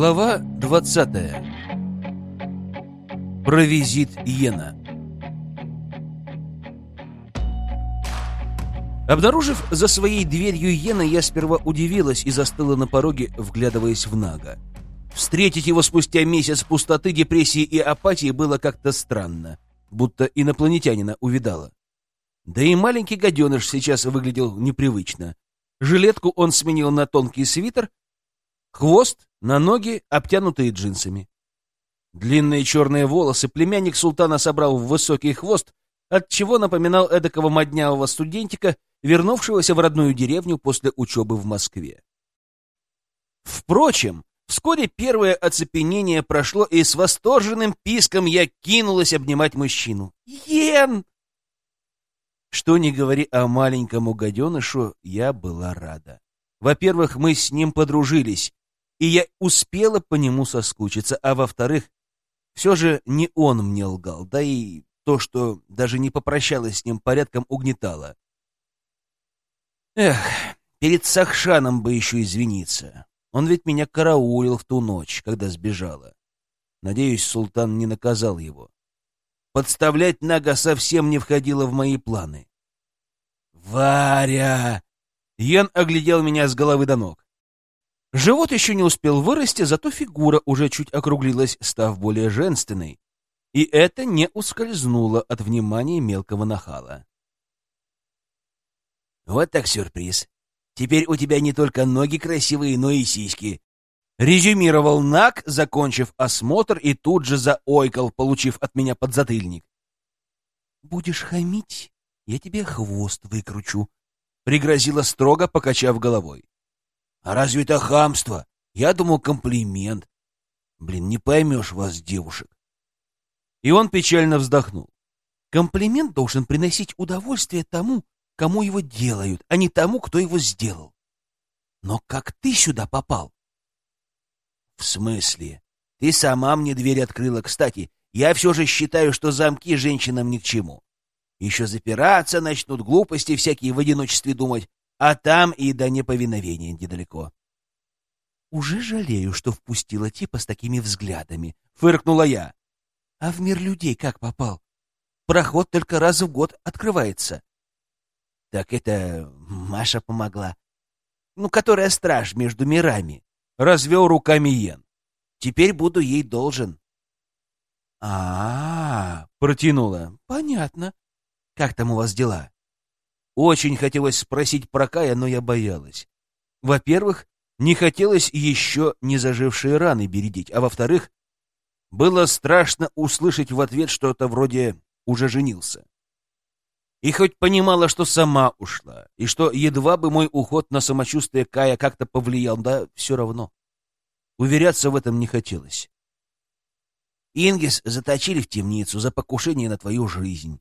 Глава 20. Про визит Йена. Обнаружив за своей дверью Йена, я сперва удивилась и застыла на пороге, вглядываясь в Нага. Встретить его спустя месяц пустоты, депрессии и апатии было как-то странно, будто инопланетянина увидала. Да и маленький гаденыш сейчас выглядел непривычно. Жилетку он сменил на тонкий свитер, хвост на ноги, обтянутые джинсами. Длинные черные волосы племянник султана собрал в высокий хвост, отчего напоминал эдакого моднявого студентика, вернувшегося в родную деревню после учебы в Москве. Впрочем, вскоре первое оцепенение прошло, и с восторженным писком я кинулась обнимать мужчину. «Йен!» Что ни говори о маленькому гаденышу, я была рада. Во-первых, мы с ним подружились, и я успела по нему соскучиться, а во-вторых, все же не он мне лгал, да и то, что даже не попрощалась с ним, порядком угнетало. Эх, перед Сахшаном бы еще извиниться. Он ведь меня караулил в ту ночь, когда сбежала. Надеюсь, султан не наказал его. Подставлять Нага совсем не входило в мои планы. «Варя!» Йен оглядел меня с головы до ног. Живот еще не успел вырасти, зато фигура уже чуть округлилась, став более женственной. И это не ускользнуло от внимания мелкого нахала. «Вот так сюрприз. Теперь у тебя не только ноги красивые, но и сиськи», Резюмировал Нак, закончив осмотр, и тут же заойкал, получив от меня подзатыльник. «Будешь хамить, я тебе хвост выкручу», — пригрозила строго, покачав головой. «А разве это хамство? Я думал, комплимент. Блин, не поймешь вас, девушек». И он печально вздохнул. «Комплимент должен приносить удовольствие тому, кому его делают, а не тому, кто его сделал. Но как ты сюда попал?» «В смысле? Ты сама мне дверь открыла. Кстати, я все же считаю, что замки женщинам ни к чему. Еще запираться начнут, глупости всякие в одиночестве думать, а там и до неповиновения недалеко». «Уже жалею, что впустила типа с такими взглядами», — фыркнула я. «А в мир людей как попал? Проход только раз в год открывается». «Так это Маша помогла. Ну, которая страж между мирами развел руками Йен. Теперь буду ей должен. А, -а, -а протянула. Понятно. Как там у вас дела? Очень хотелось спросить про Кая, но я боялась. Во-первых, не хотелось еще не зажившие раны бередить, а во-вторых, было страшно услышать в ответ что-то вроде «уже женился». И хоть понимала, что сама ушла, и что едва бы мой уход на самочувствие Кая как-то повлиял, да все равно. Уверяться в этом не хотелось. Ингис заточили в темницу за покушение на твою жизнь.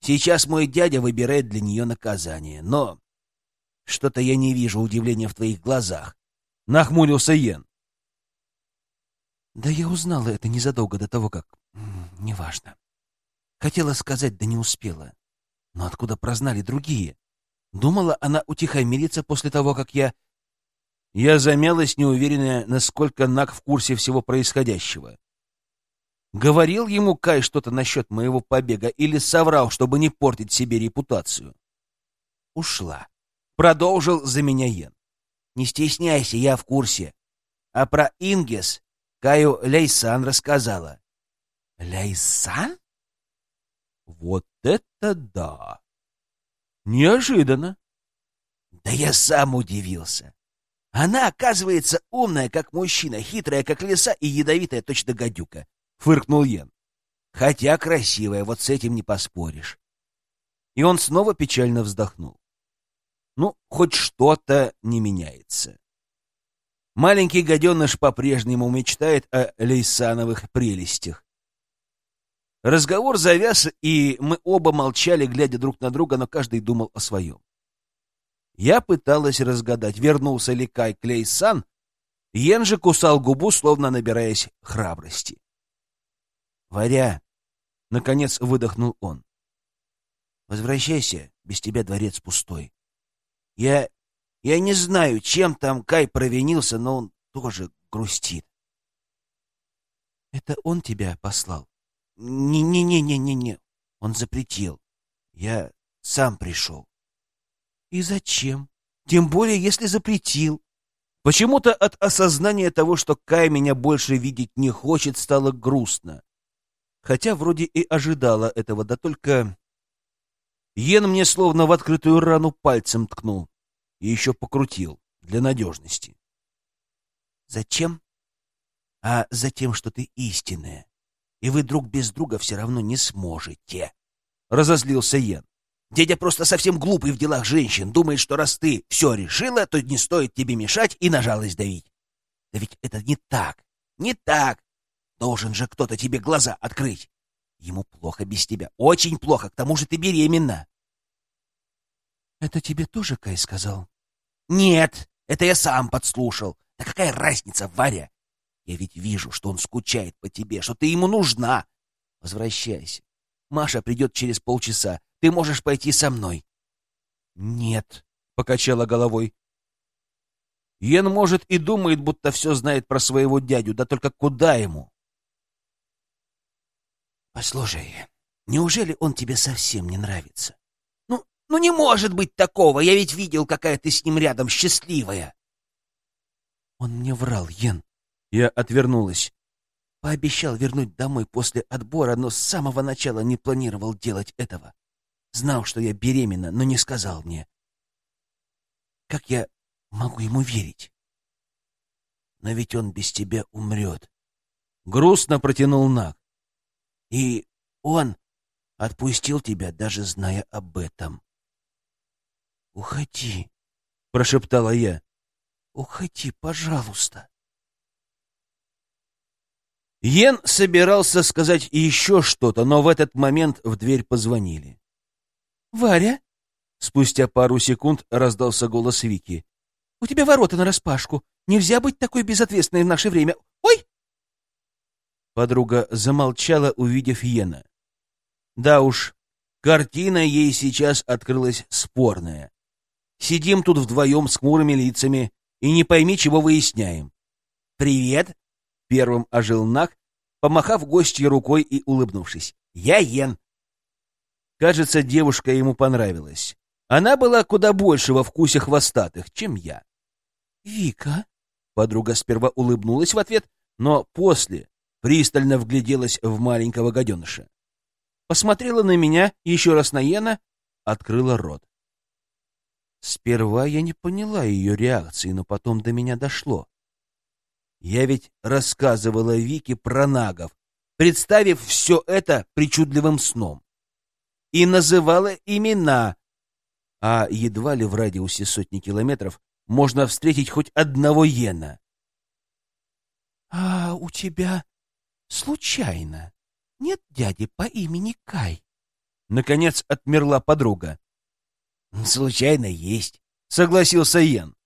Сейчас мой дядя выбирает для нее наказание, но... Что-то я не вижу удивления в твоих глазах. Нахмурился Йен. Да я узнала это незадолго до того, как... Неважно. Хотела сказать, да не успела. Но откуда прознали другие? Думала, она утихомирится после того, как я... Я замялась, неуверенная, насколько Нак в курсе всего происходящего. Говорил ему Кай что-то насчет моего побега или соврал, чтобы не портить себе репутацию? Ушла. Продолжил за меня Йен. Не стесняйся, я в курсе. А про Ингес Каю Лейсан рассказала. Лейсан? Вот это да! Неожиданно. Да я сам удивился. Она, оказывается, умная, как мужчина, хитрая, как лиса и ядовитая, точно гадюка, — фыркнул Йен. Хотя красивая, вот с этим не поспоришь. И он снова печально вздохнул. Ну, хоть что-то не меняется. Маленький гаденыш по-прежнему мечтает о лейсановых прелестях. Разговор завяз, и мы оба молчали, глядя друг на друга, но каждый думал о своем. Я пыталась разгадать, вернулся ли Кай Клейсан, Йен же кусал губу, словно набираясь храбрости. «Варя!» — наконец выдохнул он. «Возвращайся, без тебя дворец пустой. Я... я не знаю, чем там Кай провинился, но он тоже грустит. Это он тебя послал? Не-не-не-не-не-не. Он запретил. Я сам пришел. И зачем? Тем более, если запретил. Почему-то от осознания того, что Кай меня больше видеть не хочет, стало грустно. Хотя вроде и ожидала этого, да только... Йен мне словно в открытую рану пальцем ткнул и еще покрутил для надежности. Зачем? А за тем, что ты истинная, и вы друг без друга все равно не сможете. Разозлился Йен. Дядя просто совсем глупый в делах женщин, думает, что раз ты все решила, то не стоит тебе мешать и на жалость давить. Да ведь это не так, не так. Должен же кто-то тебе глаза открыть. Ему плохо без тебя, очень плохо, к тому же ты беременна. Это тебе тоже Кай сказал? Нет, это я сам подслушал. Да какая разница, Варя? Я ведь вижу, что он скучает по тебе, что ты ему нужна. Возвращайся. Маша придет через полчаса. Ты можешь пойти со мной. Нет, покачала головой. Йен, может, и думает, будто все знает про своего дядю, да только куда ему? Послушай, неужели он тебе совсем не нравится? Ну, ну не может быть такого, я ведь видел, какая ты с ним рядом счастливая. Он мне врал, Йен. Я отвернулась. Пообещал вернуть домой после отбора, но с самого начала не планировал делать этого. Знал, что я беременна, но не сказал мне. Как я могу ему верить? Но ведь он без тебя умрет. Грустно протянул Наг. И он отпустил тебя, даже зная об этом. «Уходи», — прошептала я. «Уходи, пожалуйста». Йен собирался сказать еще что-то, но в этот момент в дверь позвонили. «Варя?» Спустя пару секунд раздался голос Вики. «У тебя ворота нараспашку. Нельзя быть такой безответственной в наше время. Ой!» Подруга замолчала, увидев Йена. Да уж, картина ей сейчас открылась спорная. Сидим тут вдвоем с хмурыми лицами и не пойми, чего выясняем. «Привет!» — первым ожил Нак, помахав гостье рукой и улыбнувшись. «Я Йен!» Кажется, девушка ему понравилась. Она была куда больше во вкусе хвостатых, чем я. «Вика?» — подруга сперва улыбнулась в ответ, но после пристально вгляделась в маленького гаденыша. Посмотрела на меня, еще раз на Йена, открыла рот. Сперва я не поняла ее реакции, но потом до меня дошло. Я ведь рассказывала Вике про нагов, представив все это причудливым сном. И называла имена, а едва ли в радиусе сотни километров можно встретить хоть одного Йена. — А у тебя случайно нет дяди по имени Кай? Наконец отмерла подруга. Случайно есть, согласился Йен.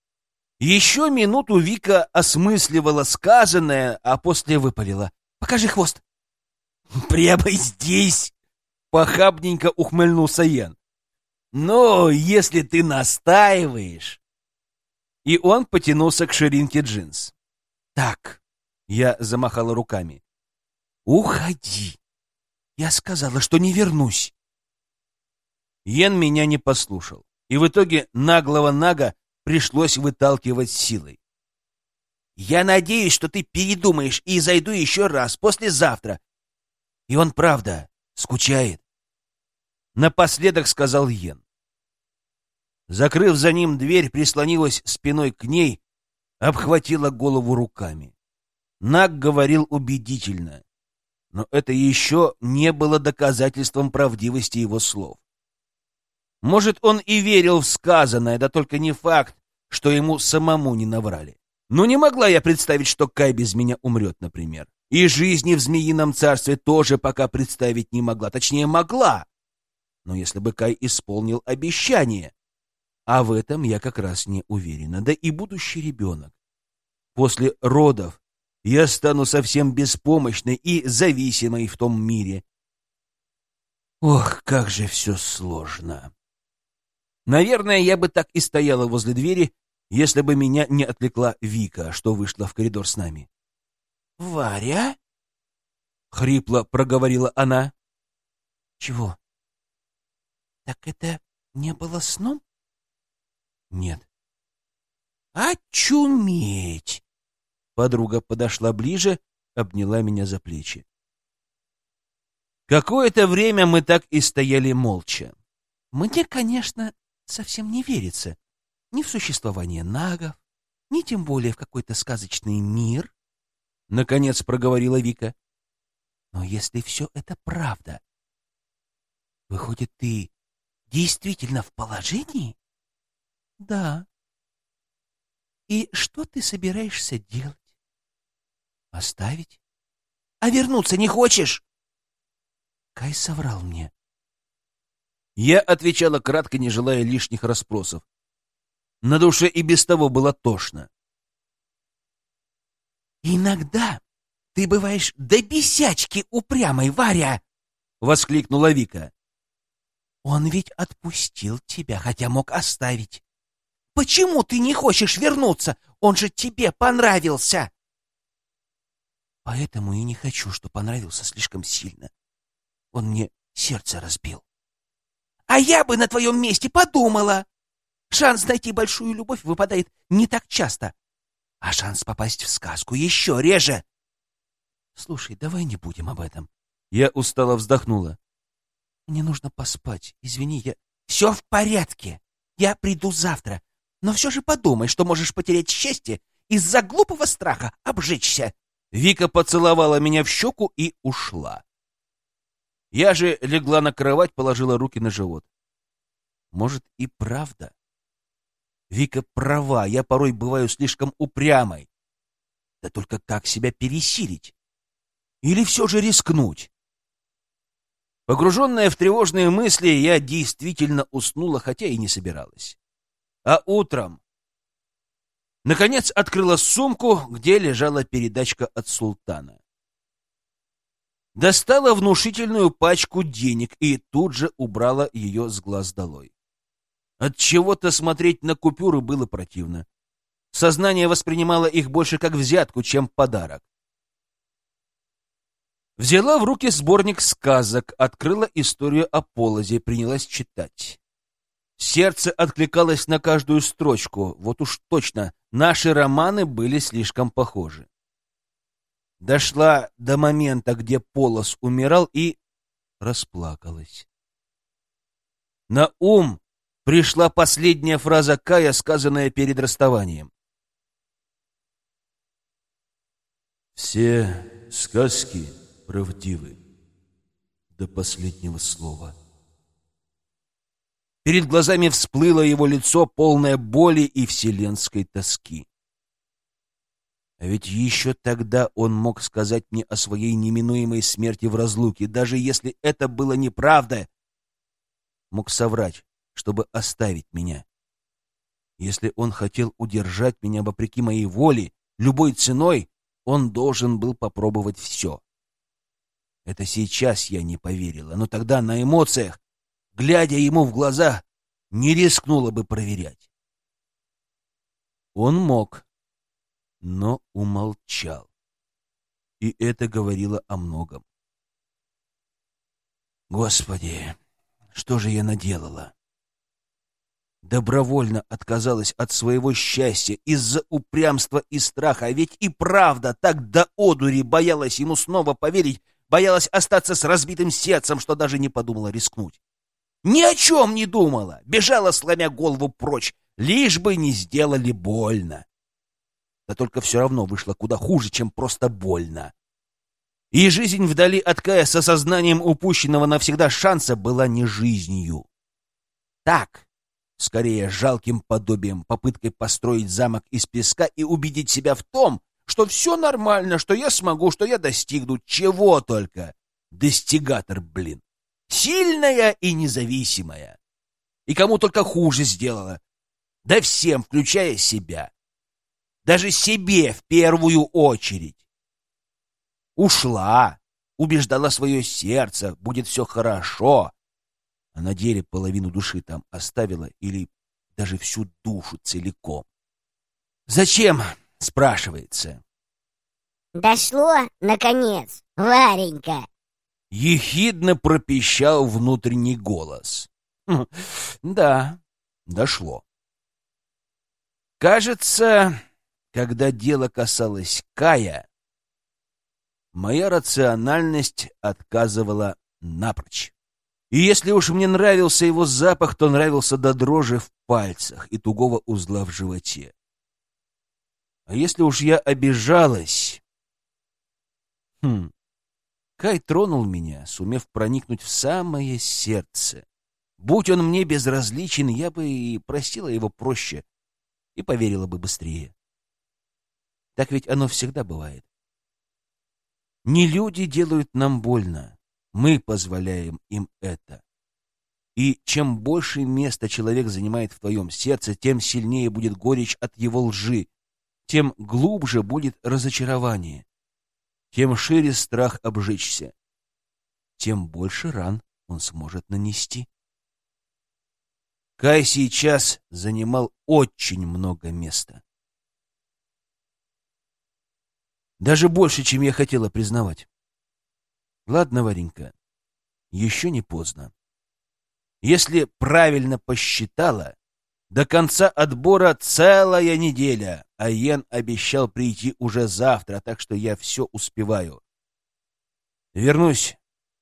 Еще минуту Вика осмысливала сказанное, а после выпалила. Покажи хвост. Прямо здесь, похабненько ухмыльнулся Йен. Но если ты настаиваешь... И он потянулся к ширинке джинс. Так, я замахала руками. «Уходи! Я сказала, что не вернусь!» Йен меня не послушал, и в итоге наглого Нага пришлось выталкивать силой. «Я надеюсь, что ты передумаешь и зайду еще раз послезавтра. И он, правда, скучает». Напоследок сказал Йен. Закрыв за ним дверь, прислонилась спиной к ней, обхватила голову руками. Наг говорил убедительно но это еще не было доказательством правдивости его слов. Может, он и верил в сказанное, да только не факт, что ему самому не наврали. Но не могла я представить, что Кай без меня умрет, например. И жизни в Змеином царстве тоже пока представить не могла. Точнее, могла. Но если бы Кай исполнил обещание. А в этом я как раз не уверена. Да и будущий ребенок. После родов я стану совсем беспомощной и зависимой в том мире. Ох, как же все сложно. Наверное, я бы так и стояла возле двери, если бы меня не отвлекла Вика, что вышла в коридор с нами. «Варя?» хрипло проговорила она. Чего? Так это не было сном? Нет. Очуметь! Подруга подошла ближе, обняла меня за плечи. Какое-то время мы так и стояли молча. Мне, конечно, совсем не верится ни в существование нагов, ни тем более в какой-то сказочный мир, — наконец проговорила Вика. Но если все это правда, выходит, ты действительно в положении? Да. И что ты собираешься делать? Оставить? А вернуться не хочешь? Кай соврал мне. Я отвечала кратко, не желая лишних расспросов. На душе и без того было тошно. «Иногда ты бываешь до бесячки упрямой, Варя!» — воскликнула Вика. «Он ведь отпустил тебя, хотя мог оставить. Почему ты не хочешь вернуться? Он же тебе понравился!» «Поэтому и не хочу, что понравился слишком сильно. Он мне сердце разбил». «А я бы на твоем месте подумала!» Шанс найти большую любовь выпадает не так часто, а шанс попасть в сказку еще реже. Слушай, давай не будем об этом. Я устало вздохнула. Мне нужно поспать. Извини, я... Все в порядке. Я приду завтра. Но все же подумай, что можешь потерять счастье из-за глупого страха обжечься. Вика поцеловала меня в щеку и ушла. Я же легла на кровать, положила руки на живот. Может, и правда Вика права, я порой бываю слишком упрямой. Да только как себя пересилить? Или все же рискнуть? Погруженная в тревожные мысли, я действительно уснула, хотя и не собиралась. А утром, наконец, открыла сумку, где лежала передачка от султана. Достала внушительную пачку денег и тут же убрала ее с глаз долой. От чего-то смотреть на купюры было противно. Сознание воспринимало их больше как взятку, чем подарок. Взяла в руки сборник сказок, открыла историю о полозе, принялась читать. Сердце откликалось на каждую строчку. Вот уж точно, наши романы были слишком похожи. Дошла до момента, где Полос умирал, и расплакалась. На ум пришла последняя фраза Кая, сказанная перед расставанием. «Все сказки правдивы до последнего слова». Перед глазами всплыло его лицо, полное боли и вселенской тоски. А ведь еще тогда он мог сказать мне о своей неминуемой смерти в разлуке, даже если это было неправда. Мог соврать, чтобы оставить меня. Если он хотел удержать меня вопреки моей воле, любой ценой, он должен был попробовать все. Это сейчас я не поверила, но тогда на эмоциях, глядя ему в глаза, не рискнула бы проверять. Он мог, но умолчал. И это говорило о многом. Господи, что же я наделала? добровольно отказалась от своего счастья из-за упрямства и страха, а ведь и правда так до одури боялась ему снова поверить, боялась остаться с разбитым сердцем, что даже не подумала рискнуть. Ни о чем не думала, бежала, сломя голову прочь, лишь бы не сделали больно. Да только все равно вышло куда хуже, чем просто больно. И жизнь вдали от Кая с осознанием упущенного навсегда шанса была не жизнью. Так, скорее жалким подобием, попыткой построить замок из песка и убедить себя в том, что все нормально, что я смогу, что я достигну, чего только. Достигатор, блин. Сильная и независимая. И кому только хуже сделала. Да всем, включая себя. Даже себе в первую очередь. Ушла, убеждала свое сердце, будет все хорошо, а на деле половину души там оставила или даже всю душу целиком. «Зачем?» — спрашивается. «Дошло, наконец!» Варенька!» Ехидно пропищал внутренний голос. Хм, да, дошло. Кажется, когда дело касалось Кая, моя рациональность отказывала напрочь. И если уж мне нравился его запах, то нравился до дрожи в пальцах и тугого узла в животе. А если уж я обижалась... Хм... Кай тронул меня, сумев проникнуть в самое сердце. Будь он мне безразличен, я бы и простила его проще и поверила бы быстрее. Так ведь оно всегда бывает. Не люди делают нам больно, мы позволяем им это. И чем больше места человек занимает в твоем сердце, тем сильнее будет горечь от его лжи, тем глубже будет разочарование, тем шире страх обжечься, тем больше ран он сможет нанести. Кай сейчас занимал очень много места. Даже больше, чем я хотела признавать. Ладно, Варенька, еще не поздно. Если правильно посчитала, до конца отбора целая неделя, а Йен обещал прийти уже завтра, так что я все успеваю. Вернусь,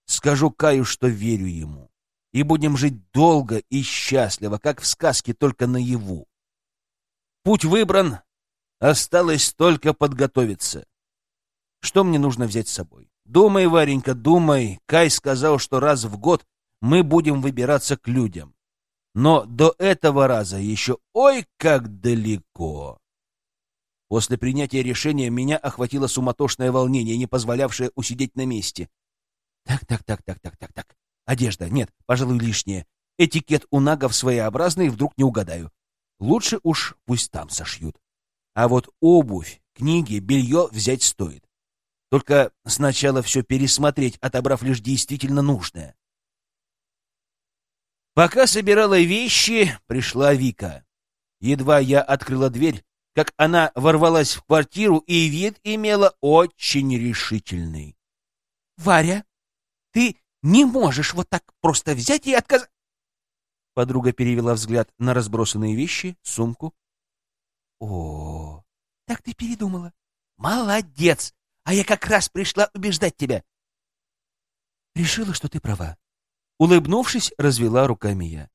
скажу Каю, что верю ему, и будем жить долго и счастливо, как в сказке, только наяву. Путь выбран, осталось только подготовиться. Что мне нужно взять с собой? Думай, Варенька, думай. Кай сказал, что раз в год мы будем выбираться к людям. Но до этого раза еще ой как далеко. После принятия решения меня охватило суматошное волнение, не позволявшее усидеть на месте. Так, так, так, так, так, так, так. Одежда, нет, пожалуй, лишняя. Этикет у нагов своеобразный, вдруг не угадаю. Лучше уж пусть там сошьют. А вот обувь, книги, белье взять стоит. Только сначала все пересмотреть, отобрав лишь действительно нужное. Пока собирала вещи, пришла Вика. Едва я открыла дверь, как она ворвалась в квартиру, и вид имела очень решительный. — Варя, ты не можешь вот так просто взять и отказать... Подруга перевела взгляд на разбросанные вещи, сумку. — О, так ты передумала. Молодец! А я как раз пришла убеждать тебя. Решила, что ты права. Улыбнувшись, развела руками я.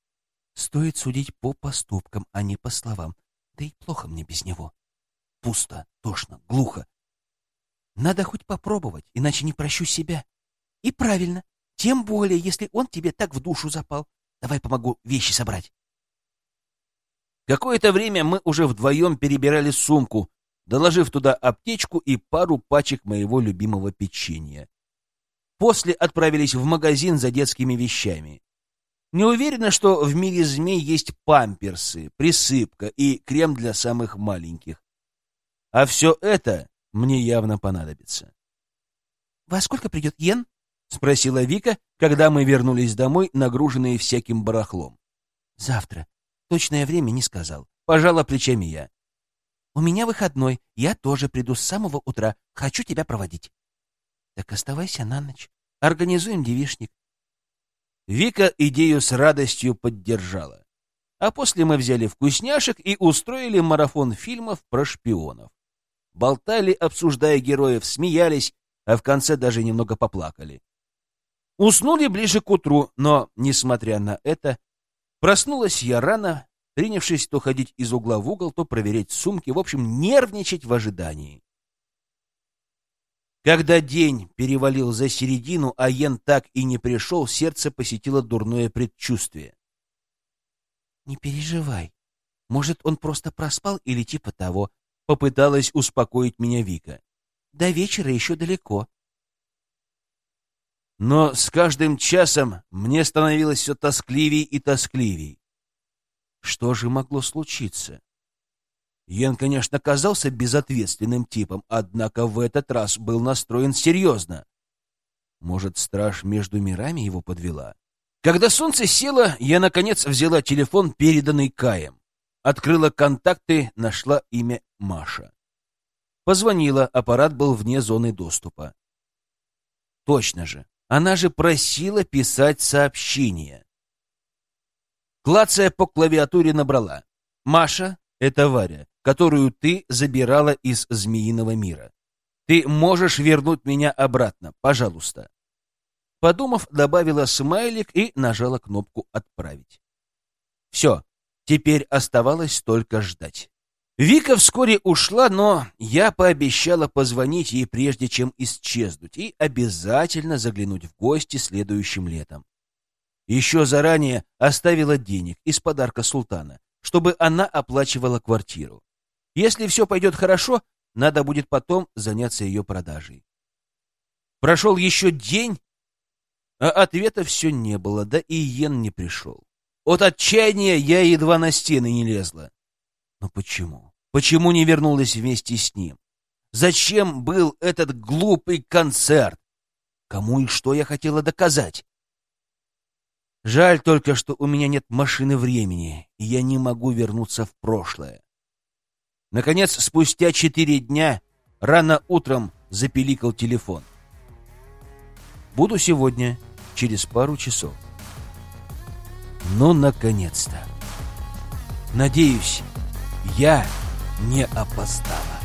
Стоит судить по поступкам, а не по словам. Да и плохо мне без него. Пусто, тошно, глухо. Надо хоть попробовать, иначе не прощу себя. И правильно, тем более, если он тебе так в душу запал. Давай помогу вещи собрать. Какое-то время мы уже вдвоем перебирали сумку, доложив туда аптечку и пару пачек моего любимого печенья. После отправились в магазин за детскими вещами. Не уверена, что в мире змей есть памперсы, присыпка и крем для самых маленьких. А все это мне явно понадобится. — Во сколько придет Йен? — спросила Вика, когда мы вернулись домой, нагруженные всяким барахлом. — Завтра. Точное время не сказал. Пожала плечами я. У меня выходной, я тоже приду с самого утра. Хочу тебя проводить. Так оставайся на ночь. Организуем девишник. Вика идею с радостью поддержала. А после мы взяли вкусняшек и устроили марафон фильмов про шпионов. Болтали, обсуждая героев, смеялись, а в конце даже немного поплакали. Уснули ближе к утру, но, несмотря на это, проснулась я рано, принявшись то ходить из угла в угол, то проверять сумки, в общем, нервничать в ожидании. Когда день перевалил за середину, а Йен так и не пришел, сердце посетило дурное предчувствие. «Не переживай. Может, он просто проспал или типа того», — попыталась успокоить меня Вика. «До вечера еще далеко». Но с каждым часом мне становилось все тоскливей и тоскливей. Что же могло случиться? Йен, конечно, казался безответственным типом, однако в этот раз был настроен серьезно. Может, страж между мирами его подвела? Когда солнце село, я, наконец, взяла телефон, переданный Каем. Открыла контакты, нашла имя Маша. Позвонила, аппарат был вне зоны доступа. Точно же. Она же просила писать сообщения. Клацая по клавиатуре набрала. «Маша — это Варя, которую ты забирала из змеиного мира. Ты можешь вернуть меня обратно, пожалуйста». Подумав, добавила смайлик и нажала кнопку «Отправить». Все, теперь оставалось только ждать. Вика вскоре ушла, но я пообещала позвонить ей прежде, чем исчезнуть, и обязательно заглянуть в гости следующим летом. Еще заранее оставила денег из подарка султана, чтобы она оплачивала квартиру. Если все пойдет хорошо, надо будет потом заняться ее продажей. Прошел еще день, а ответа все не было, да и Йен не пришел. От отчаяния я едва на стены не лезла. Но почему? Почему не вернулась вместе с ним? Зачем был этот глупый концерт? Кому и что я хотела доказать? Жаль только, что у меня нет машины времени, и я не могу вернуться в прошлое. Наконец, спустя четыре дня, рано утром запеликал телефон. Буду сегодня, через пару часов. Ну, наконец-то. Надеюсь, я не опоздала.